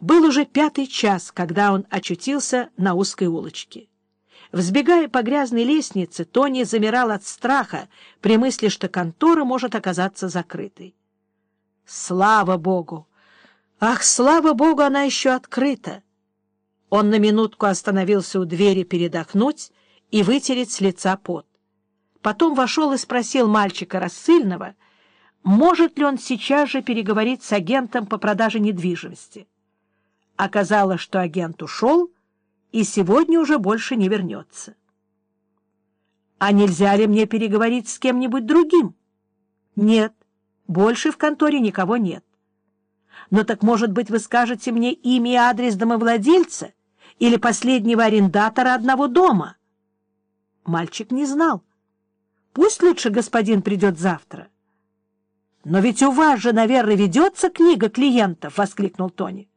Был уже пятый час, когда он очутился на узкой улочке. Взбегая по грязной лестнице, Тони замирал от страха при мысли, что контора может оказаться закрытой. Слава Богу! Ах, слава Богу, она еще открыта! Он на минутку остановился у двери передохнуть и вытереть с лица пот. Потом вошел и спросил мальчика рассыльного, может ли он сейчас же переговорить с агентом по продаже недвижимости. Оказалось, что агент ушел и сегодня уже больше не вернется. «А нельзя ли мне переговорить с кем-нибудь другим?» «Нет, больше в конторе никого нет». «Но так, может быть, вы скажете мне имя и адрес домовладельца или последнего арендатора одного дома?» Мальчик не знал. «Пусть лучше господин придет завтра». «Но ведь у вас же, наверное, ведется книга клиентов!» — воскликнул Тони.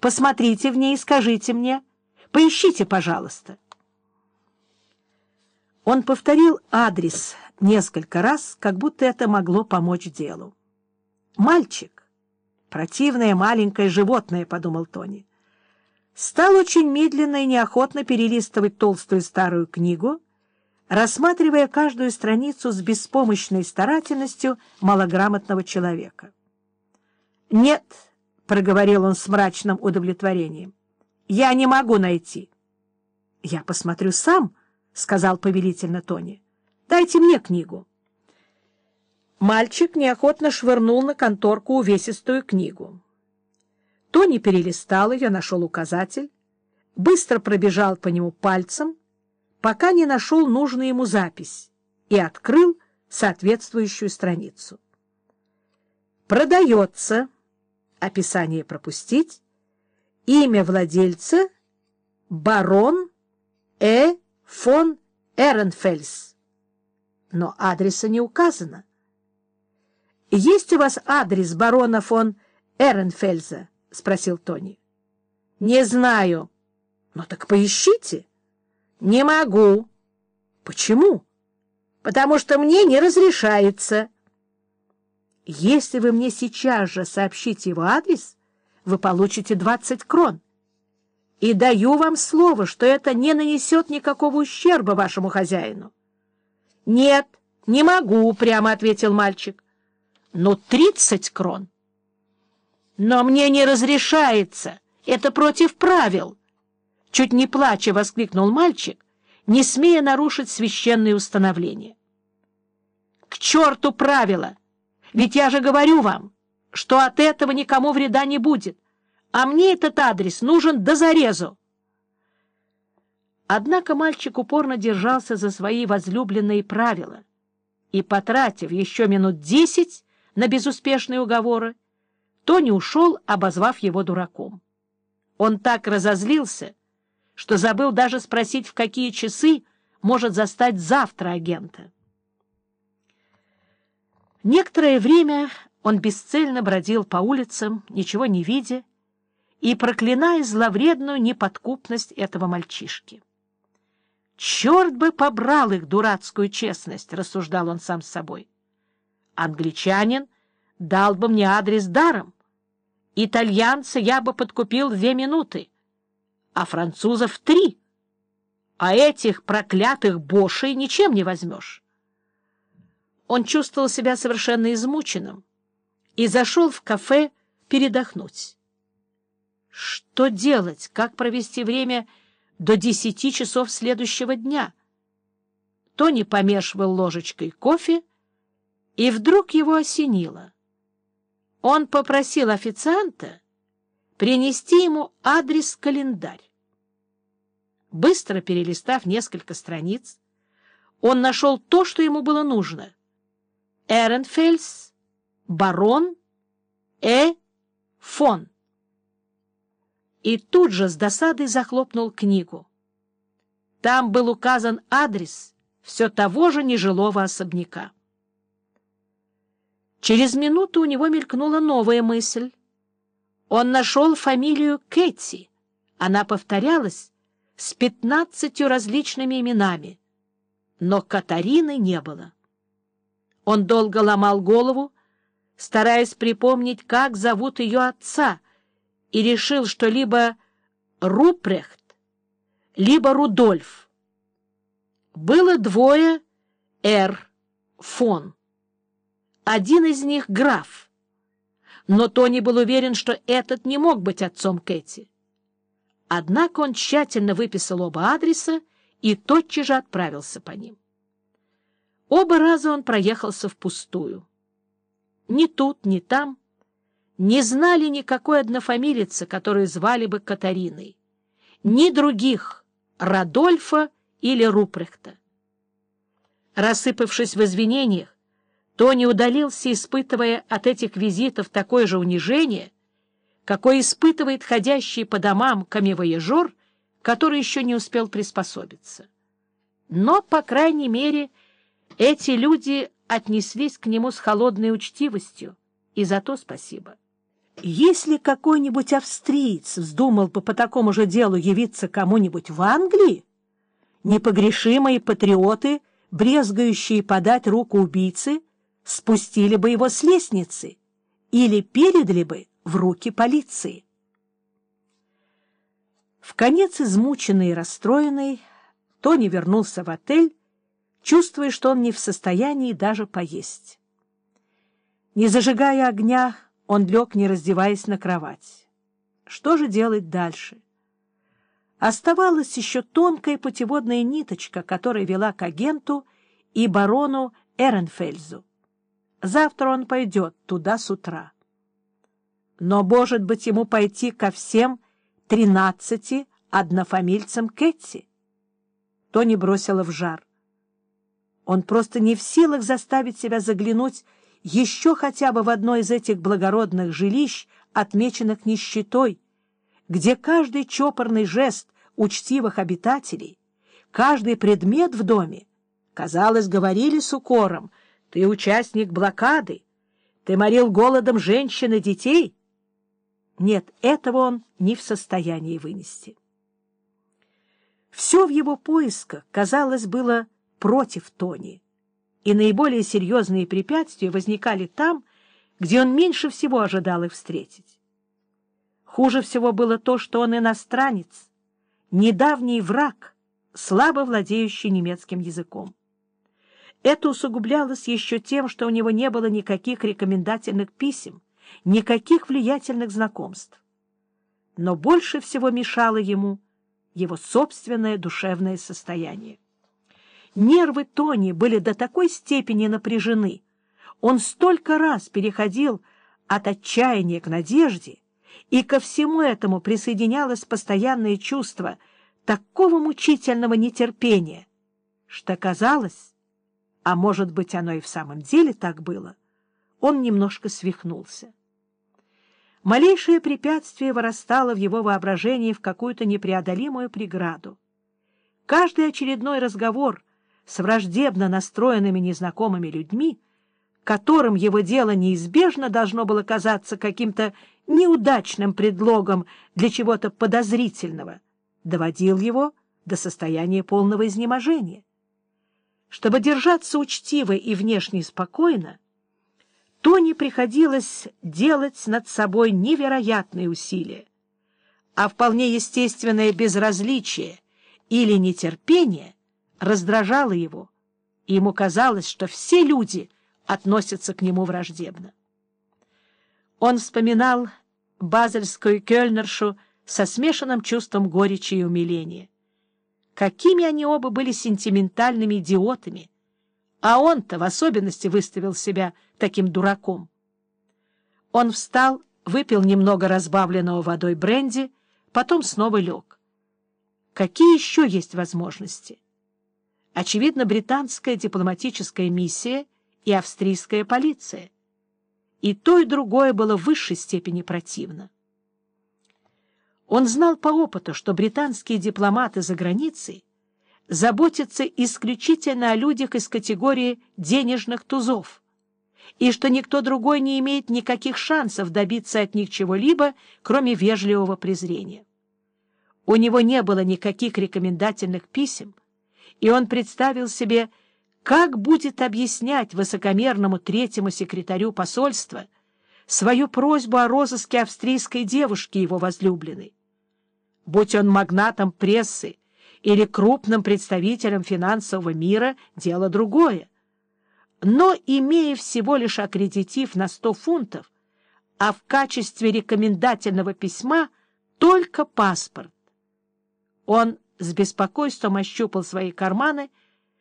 Посмотрите в ней и скажите мне. Поищите, пожалуйста. Он повторил адрес несколько раз, как будто это могло помочь делу. «Мальчик, противное маленькое животное», — подумал Тони, стал очень медленно и неохотно перелистывать толстую старую книгу, рассматривая каждую страницу с беспомощной старательностью малограмотного человека. «Нет», — проговорил он с мрачным удовлетворением. — Я не могу найти. — Я посмотрю сам, — сказал повелительно Тони. — Дайте мне книгу. Мальчик неохотно швырнул на конторку увесистую книгу. Тони перелистал ее, нашел указатель, быстро пробежал по нему пальцем, пока не нашел нужную ему запись и открыл соответствующую страницу. «Продается», описание пропустить, имя владельца — барон Э. фон Эренфельс. Но адреса не указано. «Есть у вас адрес барона фон Эренфельза?» — спросил Тони. «Не знаю». «Ну так поищите». «Не могу». «Почему?» «Потому что мне не разрешается». Если вы мне сейчас же сообщите его адрес, вы получите 20 крон. И даю вам слово, что это не нанесет никакого ущерба вашему хозяину. — Нет, не могу, — прямо ответил мальчик. — Ну, тридцать крон. — Но мне не разрешается. Это против правил. Чуть не плача воскликнул мальчик, не смея нарушить священные установления. — К черту правила! — ведь я же говорю вам, что от этого никому вреда не будет, а мне этот адрес нужен до зарезу. Однако мальчик упорно держался за свои возлюбленные правила и, потратив еще минут десять на безуспешные уговоры, Тони ушел, обозвав его дураком. Он так разозлился, что забыл даже спросить, в какие часы может застать завтра агента. Некоторое время он бесцельно бродил по улицам, ничего не видя, и проклиная зловредную неподкупность этого мальчишки. «Черт бы побрал их дурацкую честность!» — рассуждал он сам с собой. «Англичанин дал бы мне адрес даром. Итальянца я бы подкупил две минуты, а французов — три. А этих проклятых бошей ничем не возьмешь». Он чувствовал себя совершенно измученным и зашел в кафе передохнуть. Что делать, как провести время до десяти часов следующего дня? Тони помешивал ложечкой кофе, и вдруг его осенило. Он попросил официанта принести ему адрес-календарь. Быстро перелистав несколько страниц, он нашел то, что ему было нужно Эренфельс, барон Э. фон. И тут же с досадой захлопнул книгу. Там был указан адрес все того же нежилого особняка. Через минуту у него мелькнула новая мысль. Он нашел фамилию Кэти. Она повторялась с пятнадцатью различными именами, но Катарины не было. Он долго ломал голову, стараясь припомнить, как зовут ее отца, и решил, что либо Рупрехт, либо Рудольф. Было двое Р. фон. Один из них — граф. Но Тони был уверен, что этот не мог быть отцом Кэти. Однако он тщательно выписал оба адреса и тотчас же отправился по ним. Оба раза он проехался впустую. Ни тут, ни там не знали никакой однофамилицы, которую звали бы Катариной, ни других Радольфа или Рупрехта. Рассыпавшись в извинениях, Тони удалился, испытывая от этих визитов такое же унижение, какое испытывает ходящий по домам камевояжер, который еще не успел приспособиться. Но, по крайней мере, эти люди отнеслись к нему с холодной учтивостью, и за то спасибо. Если какой-нибудь австриец вздумал бы по такому же делу явиться кому-нибудь в Англии, непогрешимые патриоты, брезгающие подать руку убийцы, спустили бы его с лестницы или передали бы в руки полиции. В конец измученный и расстроенный, Тони вернулся в отель, чувствуя, что он не в состоянии даже поесть. Не зажигая огня, он лег, не раздеваясь на кровать. Что же делать дальше? Оставалась еще тонкая путеводная ниточка, которая вела к агенту и барону Эренфельзу. Завтра он пойдет туда с утра. Но, может быть, ему пойти ко всем тринадцати однофамильцам Кэтти? Тони бросила в жар. Он просто не в силах заставить себя заглянуть еще хотя бы в одно из этих благородных жилищ, отмеченных нищетой, где каждый чопорный жест учтивых обитателей, каждый предмет в доме, казалось, говорили с укором, «Ты участник блокады, ты морил голодом женщин и детей». Нет, этого он не в состоянии вынести. Все в его поисках, казалось, было против Тони, и наиболее серьезные препятствия возникали там, где он меньше всего ожидал их встретить. Хуже всего было то, что он иностранец, недавний враг, слабо владеющий немецким языком. Это усугублялось еще тем, что у него не было никаких рекомендательных писем, никаких влиятельных знакомств. Но больше всего мешало ему его собственное душевное состояние. Нервы Тони были до такой степени напряжены, он столько раз переходил от отчаяния к надежде, и ко всему этому присоединялось постоянное чувство такого мучительного нетерпения, что казалось, а может быть, оно и в самом деле так было, он немножко свихнулся. Малейшее препятствие вырастало в его воображении в какую-то непреодолимую преграду. Каждый очередной разговор с враждебно настроенными незнакомыми людьми, которым его дело неизбежно должно было казаться каким-то неудачным предлогом для чего-то подозрительного, доводил его до состояния полного изнеможения. Чтобы держаться учтиво и внешне спокойно, Тони приходилось делать над собой невероятные усилия, а вполне естественное безразличие или нетерпение раздражало его, и ему казалось, что все люди относятся к нему враждебно. Он вспоминал базельскую кёльнершу со смешанным чувством горечи и умиления. Какими они оба были сентиментальными идиотами, а он-то в особенности выставил себя таким дураком. Он встал, выпил немного разбавленного водой бренди, потом снова лег. Какие еще есть возможности? Очевидно, британская дипломатическая миссия и австрийская полиция. И то, и другое было в высшей степени противно. Он знал по опыту, что британские дипломаты за границей заботятся исключительно о людях из категории денежных тузов, и что никто другой не имеет никаких шансов добиться от них чего-либо, кроме вежливого презрения. У него не было никаких рекомендательных писем, и он представил себе, как будет объяснять высокомерному третьему секретарю посольства, свою просьбу о розыске австрийской девушки, его возлюбленной. Будь он магнатом прессы или крупным представителем финансового мира, дело другое. Но, имея всего лишь аккредитив на сто фунтов, а в качестве рекомендательного письма только паспорт, он с беспокойством ощупал свои карманы,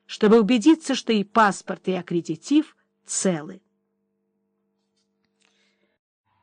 чтобы убедиться, что и паспорт, и аккредитив целы.